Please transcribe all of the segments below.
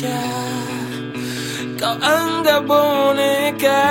Kau anggap boneka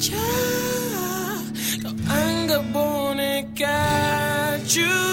child, the anger born and got you.